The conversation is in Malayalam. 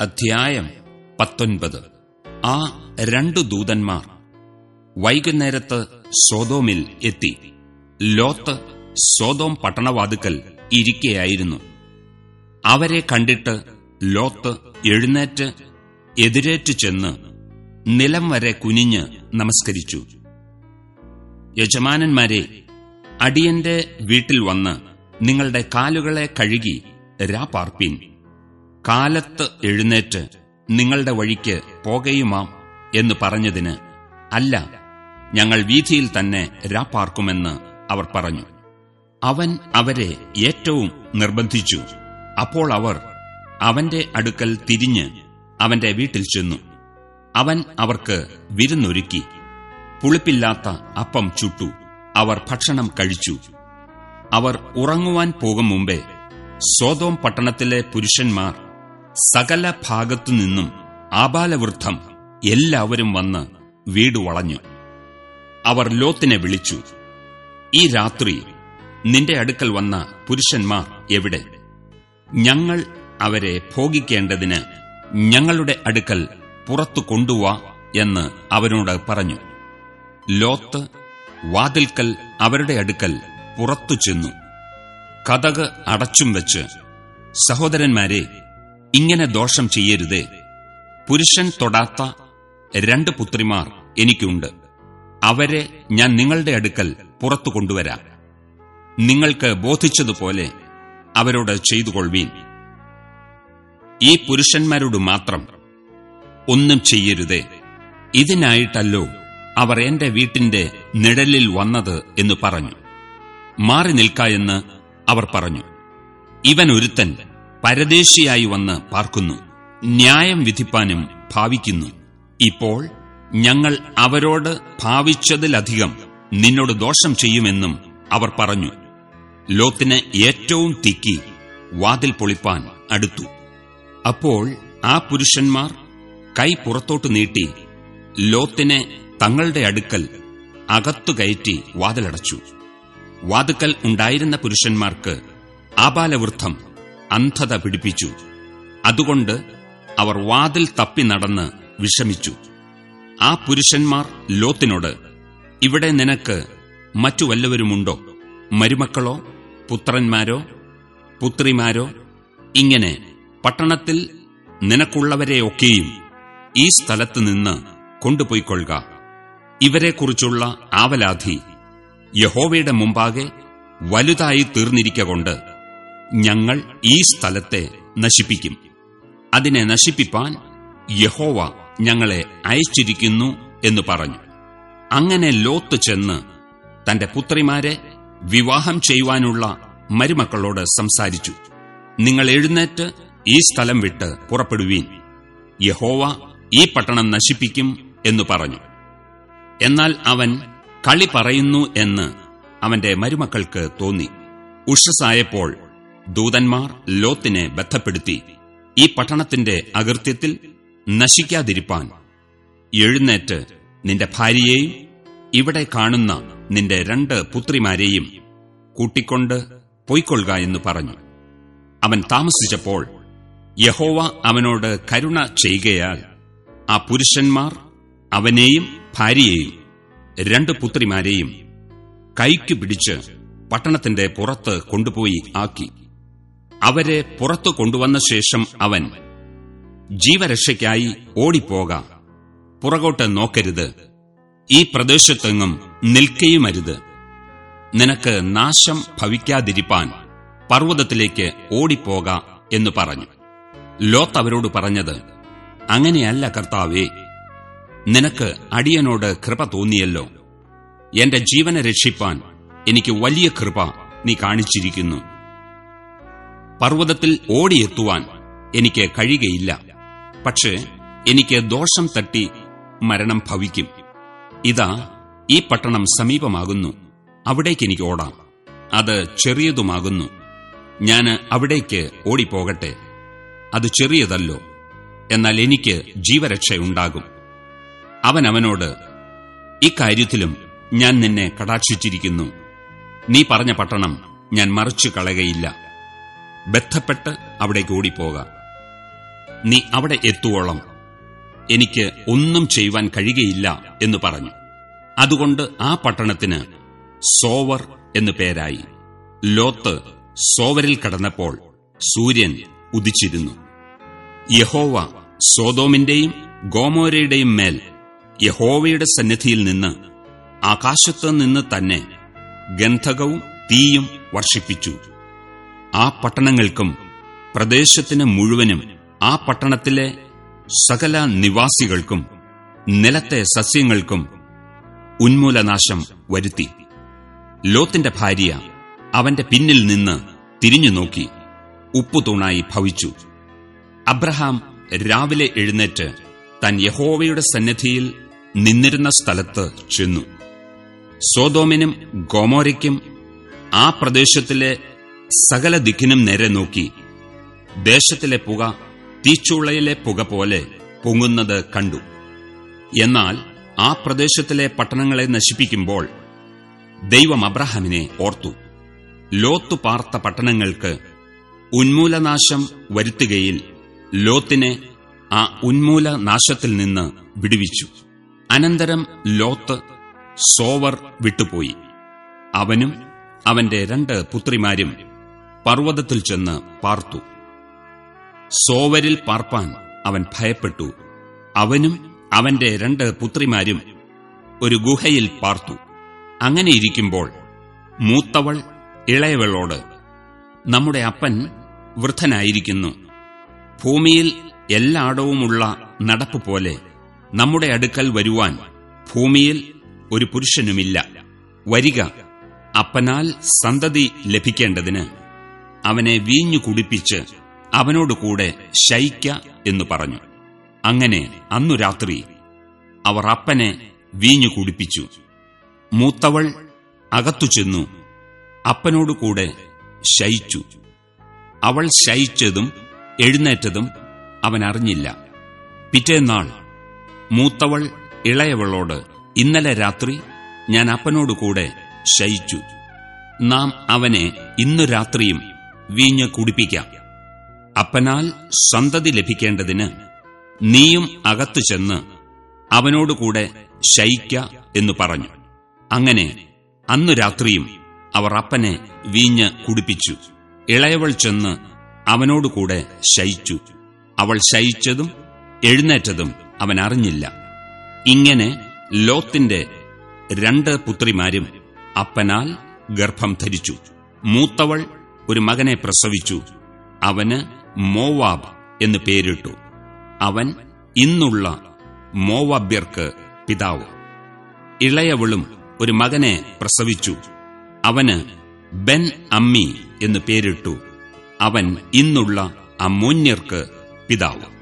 അധ്യായം പത്തൊൻപത്. ആ രണ്ടു ദൂതന്മാർ വൈകുന്നേരത്ത് സോതോമിൽ എത്തി. ലോത്ത് സോതോം പട്ടണവാതുക്കൽ ഇരിക്കയായിരുന്നു. അവരെ കണ്ടിട്ട് ലോത്ത് എഴുന്നേറ്റ് എതിരേറ്റ് ചെന്ന് നിലം വരെ കുനിഞ്ഞ് നമസ്കരിച്ചു. യജമാനന്മാരെ അടിയന്റെ വീട്ടിൽ വന്ന് നിങ്ങളുടെ കാലുകളെ കഴുകി രാപാർപ്പീൻ കാലത്ത് എഴുന്നേറ്റ് നിങ്ങളുടെ വഴിക്ക് പോകയുമാം എന്ന് പറഞ്ഞതിന് അല്ല ഞങ്ങൾ വീഥിയിൽ തന്നെ രാപ്പാർക്കുമെന്ന് അവർ പറഞ്ഞു. അവൻ അവരെ ഏറ്റവും നിർബന്ധിച്ചു. അപ്പോൾ അവർ അവന്റെ അടുക്കൽ തിരിഞ്ഞ് അവന്റെ വീട്ടിൽ ചെന്നു. അവൻ അവർക്ക് വിരുന്നൊരുക്കി. പുളിപ്പില്ലാത്ത അപ്പം ചുട്ടു. അവർ ഭക്ഷണം കഴിച്ചു. അവർ ഉറങ്ങുവാൻ പോകും മുമ്പേ സോതോം പട്ടണത്തിലെ പുരുഷന്മാർ സകല ഭാഗത്തുനിന്നും ആബാലവൃദ്ധം എല്ലാവരും വന്ന് വീട് വളഞ്ഞു. അവർ ലോത്തിനെ വിളിച്ചു ഈ രാത്രി നിന്റെ അടുക്കൽ വന്ന പുരുഷന്മാർ എവിടെ? ഞങ്ങൾ അവരെ ഭോഗിക്കേണ്ടതിന് ഞങ്ങളുടെ അടുക്കൽ പുറത്തു കൊണ്ടുവാ എന്ന് അവരോട് പറഞ്ഞു. ലോത്ത് വാതിൽക്കൽ അവരുടെ അടുക്കൽ പുറത്തു ചെന്നു. കഥക് അടച്ചും വെച്ച് സഹോദരന്മാരെ ഇങ്ങനെ ദോഷം ചെയ്യരുതേ. പുരുഷൻ തൊടാത്ത രണ്ട് പുത്രിമാർ എനിക്കുണ്ട്. അവരെ ഞാൻ നിങ്ങളുടെ അടുക്കൽ പുറത്തു കൊണ്ടുവരാം. നിങ്ങൾക്ക് ബോധിച്ചതുപോലെ അവരോട് ചെയ്തുകൊള്ളുവീൻ ഈ പുരുഷന്മാരോട് മാത്രം ഒന്നും ചെയ്യരുതേ. ഇതിനായിട്ടല്ലോ അവർ എന്റെ വീട്ടിന്റെ നിഴലിൽ വന്നത് എന്ന് പറഞ്ഞു. മാറി നിൽക്കായെന്ന് അവർ പറഞ്ഞു. ഇവൻ ഒരുത്തൻ പരദേശിയായി വന്ന് പാർക്കുന്നു. ന്യായം വിധിപ്പാനും ഭാവിക്കുന്നു. ഇപ്പോൾ ഞങ്ങൾ അവരോട് ഭാവിച്ചതിലധികം നിന്നോട് ദോഷം ചെയ്യുമെന്നും അവർ പറഞ്ഞു. ലോത്തിന് ഏറ്റവും തിക്കി വാതിൽ പൊളിപ്പാൻ അടുത്തു. അപ്പോൾ ആ പുരുഷന്മാർ കൈ പുറത്തോട്ട് നീട്ടി ലോത്തിനെ തങ്ങളുടെ അടുക്കൽ അകത്തു കയറ്റി വാതിലടച്ചു. വാതുക്കൽ ഉണ്ടായിരുന്ന പുരുഷന്മാർക്ക് ആപാലവൃദ്ധം അന്ധത പിടിപ്പിച്ചു. അതുകൊണ്ട് അവർ വാതിൽ തപ്പി നടന്ന് വിഷമിച്ചു. ആ പുരുഷന്മാർ ലോത്തിനോട് ഇവിടെ നിനക്ക് മറ്റു വല്ലവരുമുണ്ടോ? മരുമക്കളോ? പുത്രന്മാരോ? പുത്രിമാരോ? ഇങ്ങനെ പട്ടണത്തിൽ നിനക്കുള്ളവരെയൊക്കെയും ഈ സ്ഥലത്ത് നിന്ന് കൊണ്ടുപോയിക്കൊള്ളുക. ഇവരെക്കുറിച്ചുള്ള ആവലാധി യഹോവയുടെ മുമ്പാകെ വലുതായി തീർന്നിരിക്കൊണ്ട് ഞങ്ങൾ ഈ സ്ഥലത്തെ നശിപ്പിക്കും. അതിനെ നശിപ്പിപ്പാൻ യഹോവ ഞങ്ങളെ അയച്ചിരിക്കുന്നു എന്ന് പറഞ്ഞു. അങ്ങനെ ലോത്ത് ചെന്ന് തന്റെ പുത്രിമാരെ വിവാഹം ചെയ്യുവാനുള്ള മരുമക്കളോട് സംസാരിച്ചു. നിങ്ങൾ എഴുന്നേറ്റ് ഈ സ്ഥലം വിട്ട് പുറപ്പെടുവീൻ. യഹോവ ഈ പട്ടണം നശിപ്പിക്കും എന്നു പറഞ്ഞു. എന്നാൽ അവൻ കളി പറയുന്നു എന്ന് അവന്റെ മരുമക്കൾക്ക് തോന്നി. ഉഷസായപ്പോൾ ദൂതന്മാർ ലോത്തിനെ ബദ്ധപ്പെടുത്തി ഈ പട്ടണത്തിന്റെ അകൃത്യത്തിൽ നശിക്കാതിരിപ്പാൻ. എഴുന്നേറ്റ് നിന്റെ ഭാര്യയെയും ഇവിടെ കാണുന്ന നിന്റെ രണ്ട് പുത്രിമാരെയും കൂട്ടിക്കൊണ്ട് പൊയ്ക്കൊള്ളുക എന്ന് പറഞ്ഞു. അവൻ താമസിച്ചപ്പോൾ യഹോവ അവനോട് കരുണ ചെയ്യുകയാൽ ആ പുരുഷന്മാർ അവനെയും ഭാര്യയെയും രണ്ട് പുത്രിമാരെയും കൈക്കു പിടിച്ച് പട്ടണത്തിന്റെ പുറത്ത് കൊണ്ടുപോയി ആക്കി. അവരെ പുറത്തു കൊണ്ടുവന്ന ശേഷം അവൻ ജീവരക്ഷയ്ക്കായി ഓടിപ്പോക പുറകോട്ട് നോക്കരുത് ഈ പ്രദേശത്തെങ്ങും നിൽക്കുകയുമരുത് നിനക്ക് നാശം ഭവിക്കാതിരിപ്പാൻ പർവതത്തിലേക്ക് ഓടിപ്പോക എന്ന് പറഞ്ഞു. ലോത്ത് അവരോട് പറഞ്ഞത് അങ്ങനെയല്ല കർത്താവേ നിനക്ക് അടിയനോട് കൃപ തോന്നിയല്ലോ. എന്റെ ജീവനെ രക്ഷിപ്പാൻ എനിക്ക് വലിയ കൃപ നീ കാണിച്ചിരിക്കുന്നു. പർവതത്തിൽ ഓടിയെത്തുവാൻ എനിക്ക് കഴിയുകയില്ല. പക്ഷേ എനിക്ക് ദോഷം തട്ടി മരണം ഭവിക്കും. ഇതാ ഈ പട്ടണം സമീപമാകുന്നു. അവിടേക്ക് എനിക്ക് ഓടാം. അത് ചെറിയതുമാകുന്നു. ഞാൻ അവിടേക്ക് ഓടിപ്പോകട്ടെ. അത് ചെറിയതല്ലോ. എന്നാൽ എനിക്ക് ജീവരക്ഷയുണ്ടാകും. അവൻ അവനോട് ഇക്കാര്യത്തിലും ഞാൻ നിന്നെ കടാക്ഷിച്ചിരിക്കുന്നു. നീ പറഞ്ഞ പട്ടണം ഞാൻ മറിച്ചു കളയുകയില്ല. ബന്ധപ്പെട്ട് അവിടേക്ക് ഓടിപ്പോക നീ അവിടെ എത്തുവോളം എനിക്ക് ഒന്നും ചെയ്യുവാൻ കഴിയുകയില്ല എന്ന് പറഞ്ഞു. അതുകൊണ്ട് ആ പട്ടണത്തിന് സോവർ എന്നു പേരായി. ലോത്ത് സോവരിൽ കടന്നപ്പോൾ സൂര്യൻ ഉദിച്ചിരുന്നു. യഹോവ സോതോമിന്റെയും ഗോമോരയുടെയും മേൽ യഹോവയുടെ സന്നിധിയിൽ നിന്ന് ആകാശത്ത് നിന്ന് തന്നെ ഗന്ധകവും തീയും വർഷിപ്പിച്ചു. ആ പട്ടണങ്ങൾക്കും പ്രദേശത്തിന് മുഴുവനും ആ പട്ടണത്തിലെ സകല നിവാസികൾക്കും നിലത്തെ സസ്യങ്ങൾക്കും ഉന്മൂലനാശം വരുത്തി. ലോത്തിന്റെ ഭാര്യ അവന്റെ പിന്നിൽ നിന്ന് തിരിഞ്ഞു നോക്കി ഉപ്പുതൂണായി ഭവിച്ചു. അബ്രഹാം രാവിലെ എഴുന്നേറ്റ് തൻ യഹോവയുടെ സന്നിധിയിൽ നിന്നിരുന്ന സ്ഥലത്ത് ചെന്നു. സോതോമിനും ഗോമോരയ്ക്കും ആ പ്രദേശത്തിലെ സകല ദിക്കിനും നേരെ നോക്കി. ദേശത്തിലെ പുക തീച്ചുളയിലെ പുക പോലെ പൊങ്ങുന്നത് കണ്ടു. എന്നാൽ ആ പ്രദേശത്തിലെ പട്ടണങ്ങളെ നശിപ്പിക്കുമ്പോൾ ദൈവം അബ്രഹാമിനെ ഓർത്തു. ലോത്തു പാർത്ത പട്ടണങ്ങൾക്ക് ഉന്മൂലനാശം വരുത്തുകയിൽ ലോത്തിനെ ആ ഉന്മൂലനാശത്തിൽ നിന്ന് വിടുവിച്ചു. അനന്തരം ലോത്ത് സോവർ വിട്ടുപോയി. അവനും അവന്റെ രണ്ട് പുത്രിമാരും പർവതത്തിൽ ചെന്ന് പാർത്തു. സോവരിൽ പാർപ്പാൻ അവൻ ഭയപ്പെട്ടു. അവനും അവന്റെ രണ്ട് പുത്രിമാരും ഒരു ഗുഹയിൽ പാർത്തു. അങ്ങനെയിരിക്കുമ്പോൾ മൂത്തവൾ ഇളയവളോട് നമ്മുടെ അപ്പൻ വൃദ്ധനായിരിക്കുന്നു. ഭൂമിയിൽ എല്ലായിടവുമുള്ള നടപ്പ് പോലെ നമ്മുടെ അടുക്കൽ വരുവാൻ ഭൂമിയിൽ ഒരു പുരുഷനുമില്ല. വരിക അപ്പനാൽ സന്തതി ലഭിക്കേണ്ടതിന് അവനെ വീഞ്ഞു കുടിപ്പിച്ച് അവനോട് കൂടെ ശയിക്ക എന്നു പറഞ്ഞു. അങ്ങനെ അന്നു രാത്രി അവർ അപ്പനെ വീഞ്ഞു കുടിപ്പിച്ചു. മൂത്തവൾ അകത്തു ചെന്നു അപ്പനോടുകൂടെ ശയിച്ചു. അവൾ ശയിച്ചതും എഴുന്നേറ്റതും അവൻ അറിഞ്ഞില്ല. പിറ്റേന്നാൾ മൂത്തവൾ ഇളയവളോട് ഇന്നലെ രാത്രി ഞാൻ അപ്പനോടുകൂടെ ശയിച്ചു. നാം അവനെ ഇന്നു രാത്രിയും വീഞ്ഞ് കുടിപ്പിക്കാം. അപ്പനാൽ സന്തതി ലഭിക്കേണ്ടതിന് നീയും അകത്തു ചെന്ന് അവനോടുകൂടെ ശയിക്ക എന്നു പറഞ്ഞു. അങ്ങനെ അന്നു രാത്രിയും അവർ അപ്പനെ വീഞ്ഞ് കുടിപ്പിച്ചു. ഇളയവൾ ചെന്ന് അവനോടുകൂടെ ശയിച്ചു. അവൾ ശയിച്ചതും എഴുന്നേറ്റതും അവൻ അറിഞ്ഞില്ല. ഇങ്ങനെ ലോത്തിന്റെ രണ്ട് പുത്രിമാരും അപ്പനാൽ ഗർഭം ധരിച്ചു. മൂത്തവൾ ഒരു മകനെ പ്രസവിച്ചു. അവന് മോവാബ് എന്ന് പേരിട്ടു. അവൻ ഇന്നുള്ള മോവാബ്യർക്ക് പിതാവ്. ഇളയവളും ഒരു മകനെ പ്രസവിച്ചു. അവന് ബെൻ അമ്മി എന്ന് പേരിട്ടു. അവൻ ഇന്നുള്ള അമ്മോന്യർക്ക് പിതാവ്.